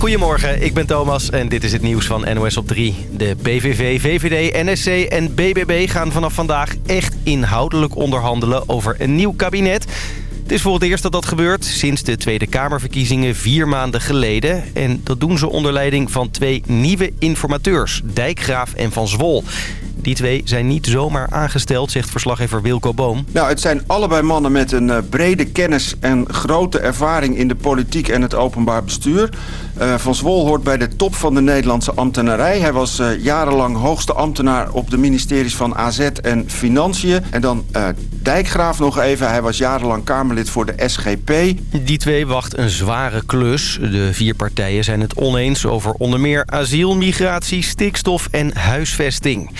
Goedemorgen, ik ben Thomas en dit is het nieuws van NOS op 3. De PVV, VVD, NSC en BBB gaan vanaf vandaag echt inhoudelijk onderhandelen over een nieuw kabinet. Het is voor het eerst dat dat gebeurt sinds de Tweede Kamerverkiezingen vier maanden geleden. En dat doen ze onder leiding van twee nieuwe informateurs, Dijkgraaf en Van Zwol. Die twee zijn niet zomaar aangesteld, zegt verslaggever Wilco Boom. Nou, het zijn allebei mannen met een uh, brede kennis en grote ervaring in de politiek en het openbaar bestuur. Uh, Van Zwol hoort bij de top van de Nederlandse ambtenarij. Hij was uh, jarenlang hoogste ambtenaar op de ministeries van AZ en Financiën. En dan Dijkgraaf nog even. Hij was jarenlang Kamerlid voor de SGP. Die twee wacht een zware klus. De vier partijen zijn het oneens over onder meer asiel, migratie, stikstof en huisvesting.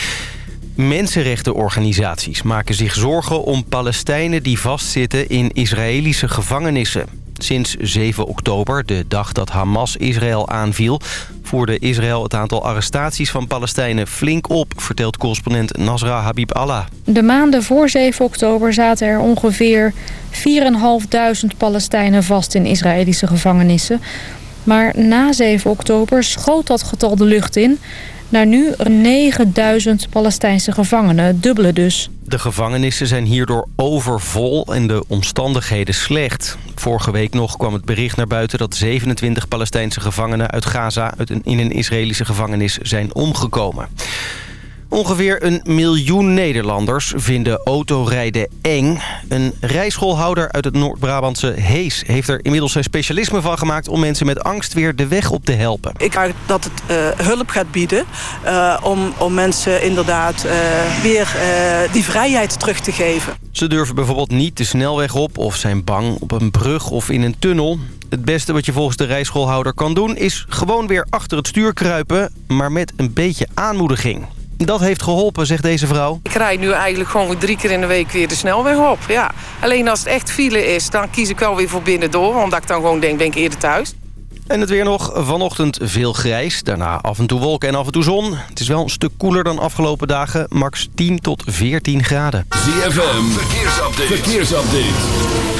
Mensenrechtenorganisaties maken zich zorgen om Palestijnen die vastzitten in Israëlische gevangenissen. Sinds 7 oktober, de dag dat Hamas Israël aanviel... voerde Israël het aantal arrestaties van Palestijnen flink op... vertelt correspondent Nasra Habib Allah. De maanden voor 7 oktober zaten er ongeveer 4.500 Palestijnen vast in Israëlische gevangenissen. Maar na 7 oktober schoot dat getal de lucht in naar nu 9000 Palestijnse gevangenen, dubbele dus. De gevangenissen zijn hierdoor overvol en de omstandigheden slecht. Vorige week nog kwam het bericht naar buiten dat 27 Palestijnse gevangenen uit Gaza in een Israëlische gevangenis zijn omgekomen. Ongeveer een miljoen Nederlanders vinden autorijden eng. Een rijschoolhouder uit het Noord-Brabantse Hees heeft er inmiddels zijn specialisme van gemaakt... om mensen met angst weer de weg op te helpen. Ik denk dat het uh, hulp gaat bieden uh, om, om mensen inderdaad uh, weer die vrijheid terug te geven. Ze durven bijvoorbeeld niet de snelweg op of zijn bang op een brug of in een tunnel. Het beste wat je volgens de rijschoolhouder kan doen is gewoon weer achter het stuur kruipen... maar met een beetje aanmoediging. Dat heeft geholpen, zegt deze vrouw. Ik rijd nu eigenlijk gewoon drie keer in de week weer de snelweg op. Ja. Alleen als het echt file is, dan kies ik wel weer voor binnendoor. Omdat ik dan gewoon denk, ben ik eerder thuis. En het weer nog. Vanochtend veel grijs. Daarna af en toe wolken en af en toe zon. Het is wel een stuk koeler dan afgelopen dagen. Max 10 tot 14 graden. ZFM, verkeersupdate. verkeersupdate.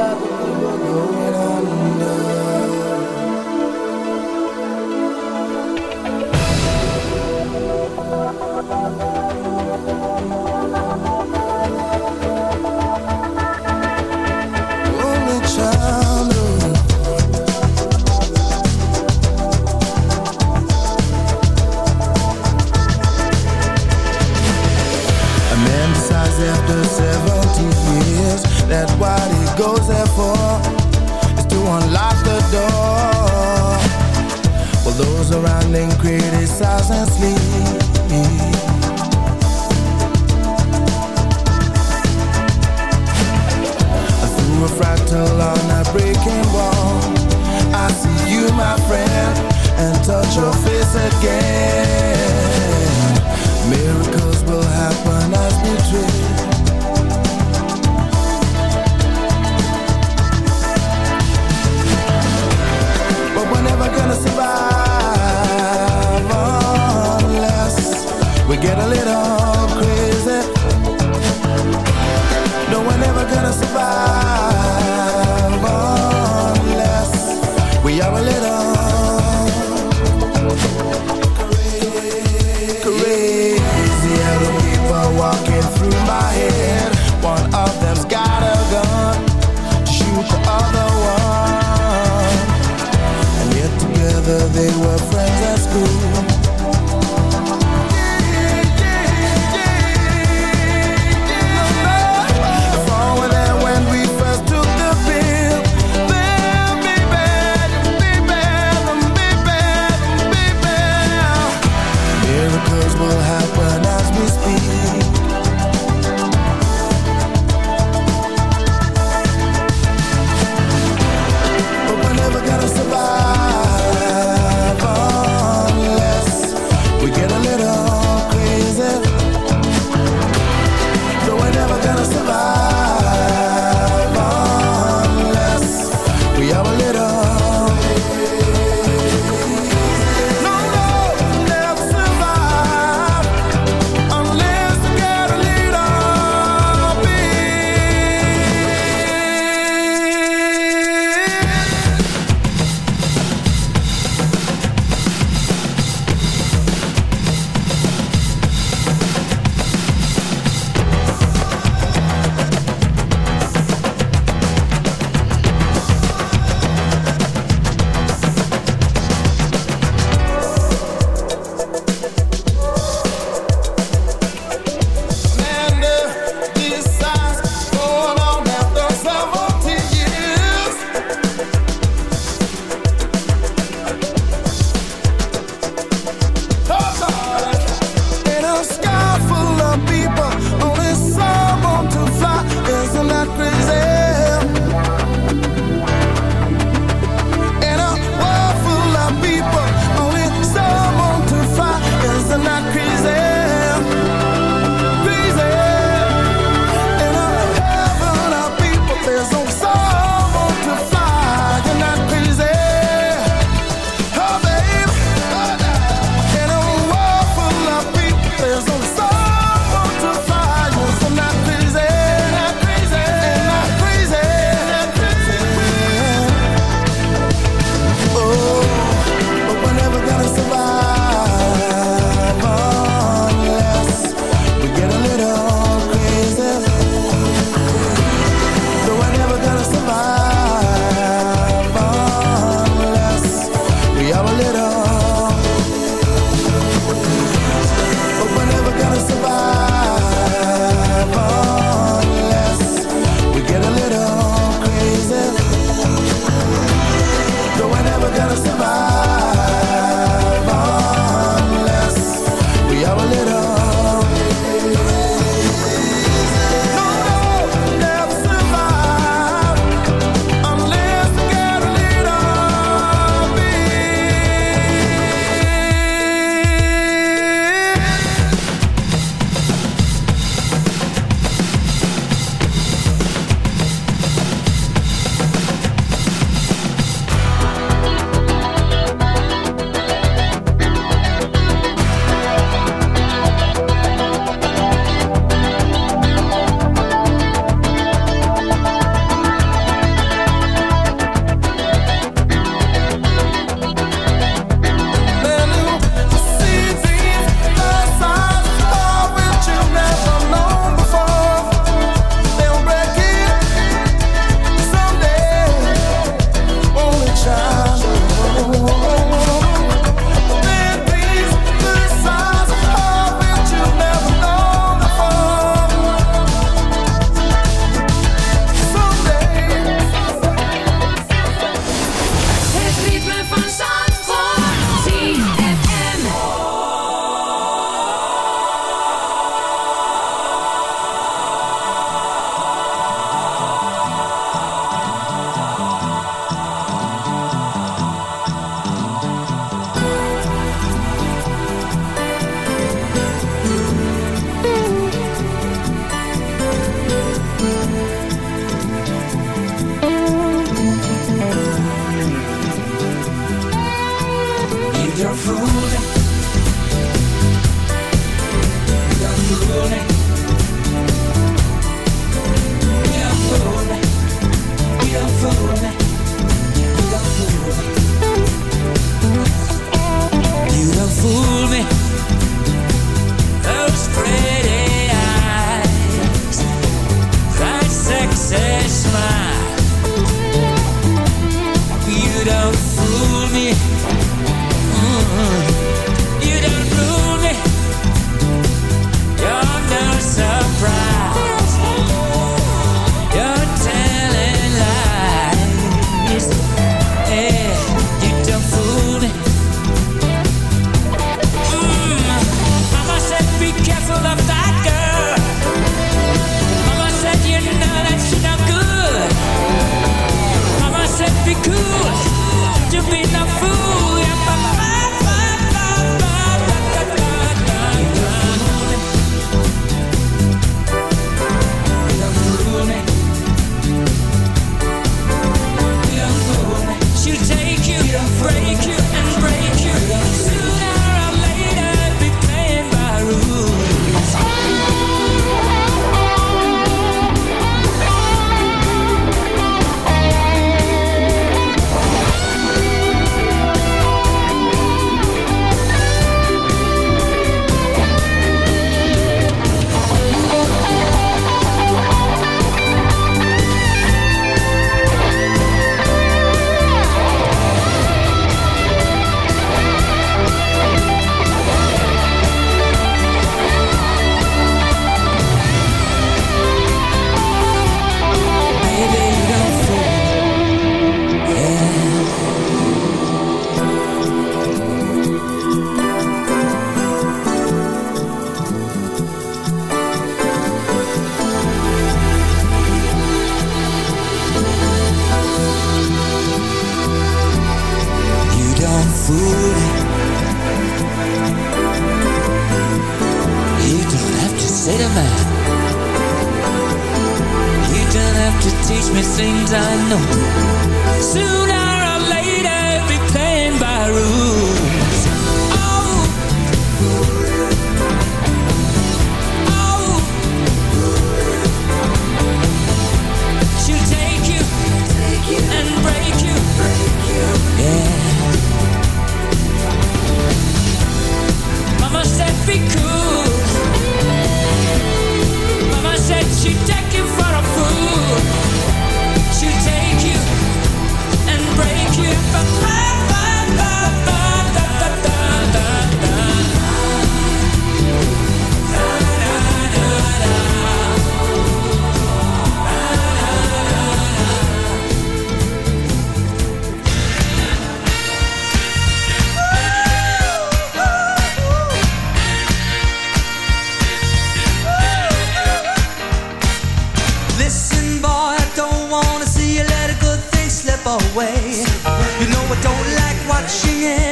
love. Miracles will happen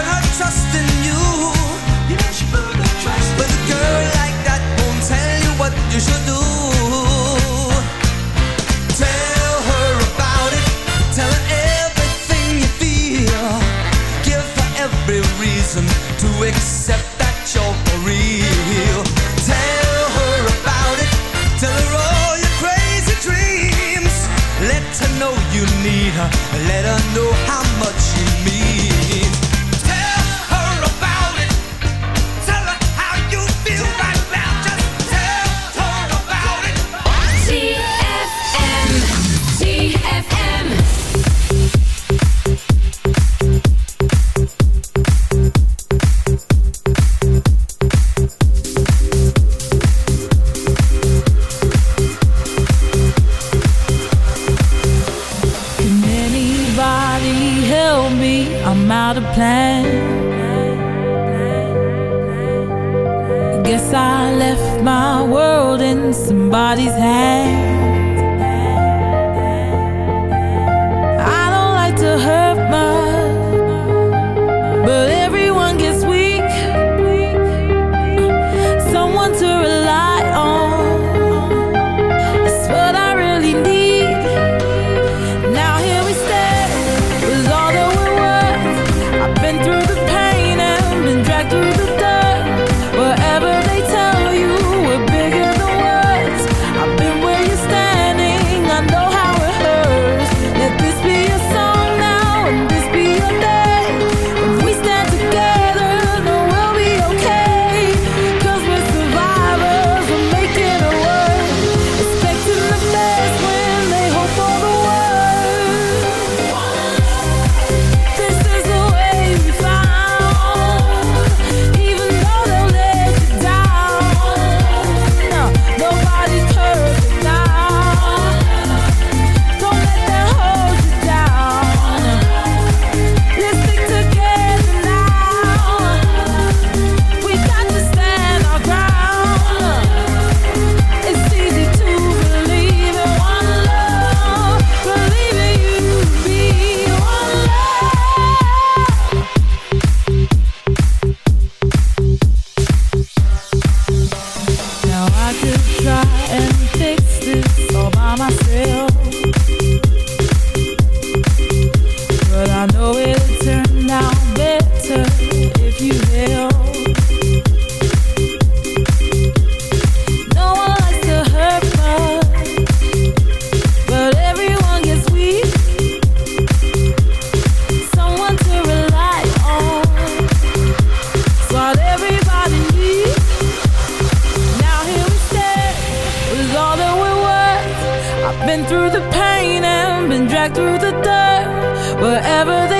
she's put her trust in you. You know she put her trust But a girl like that won't tell you what you should do. Tell her about it. Tell her everything you feel. Give her every reason to accept that you're for real. Tell her about it. Tell her all your crazy dreams. Let her know you need her. Let her know Wherever they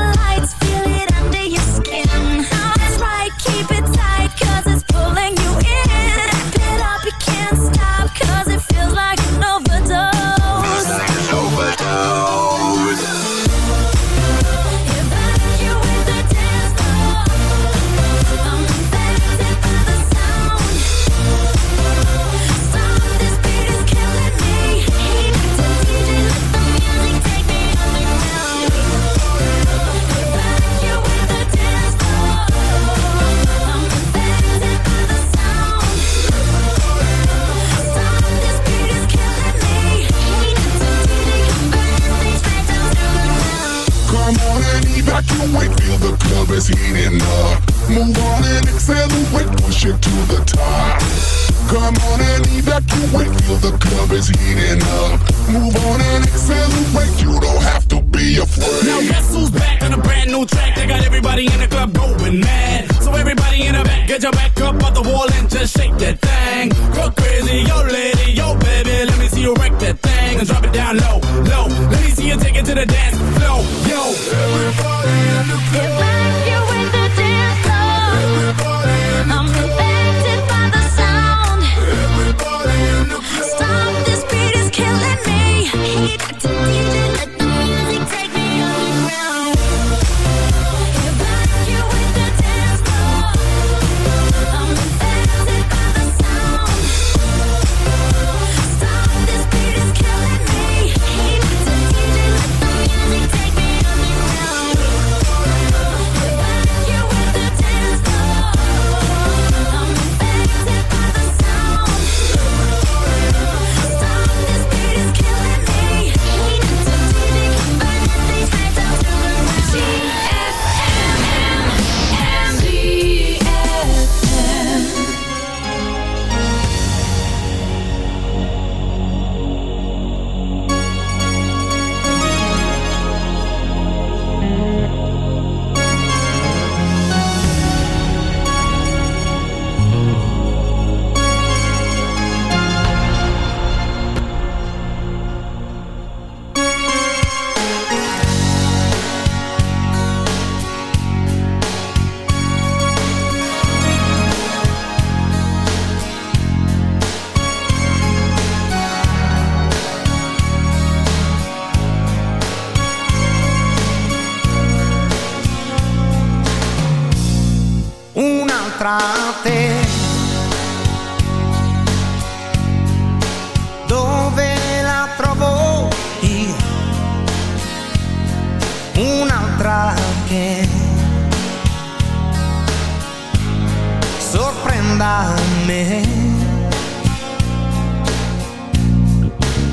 da me.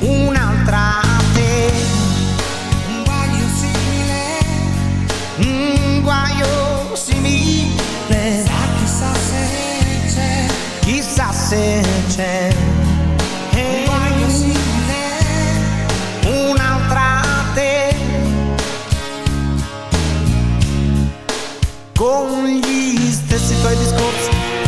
Un'altra te, un guaio simile, un guaio simile. Sa chissà se c'è, chissà se c'è. Un guaio simile, te. Con gli stessi tuoi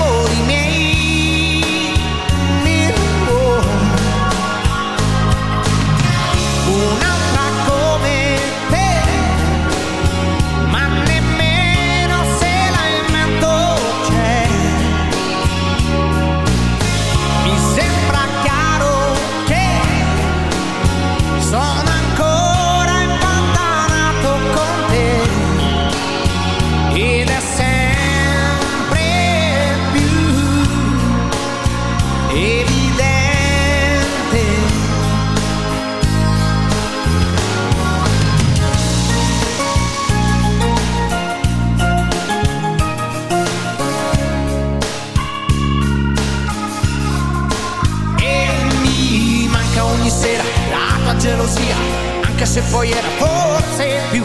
movimiento. se poi era forse più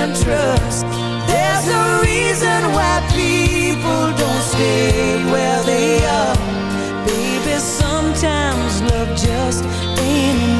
can trust. There's no reason why people don't stay where they are. Baby, sometimes love just ain't enough.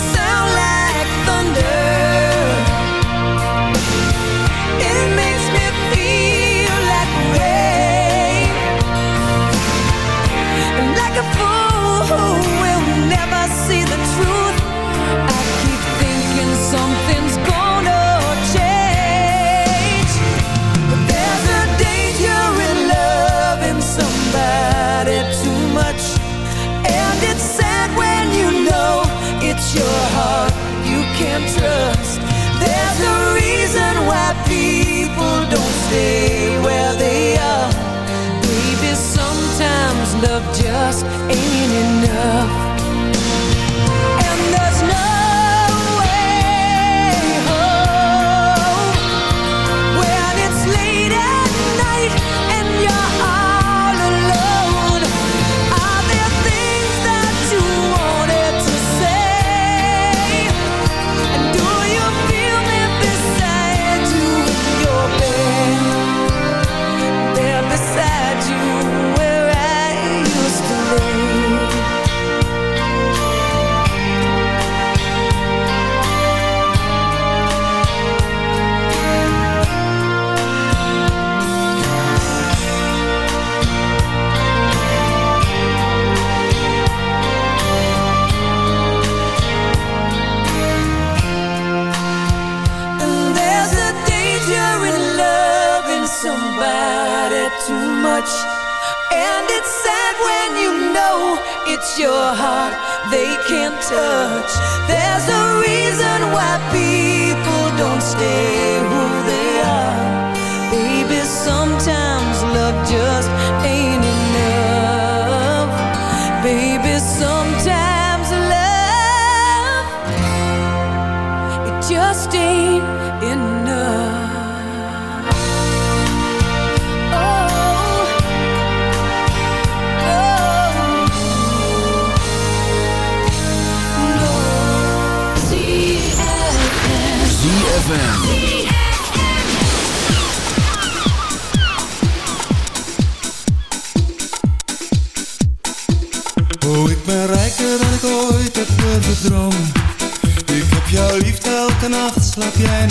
baby, sometimes again.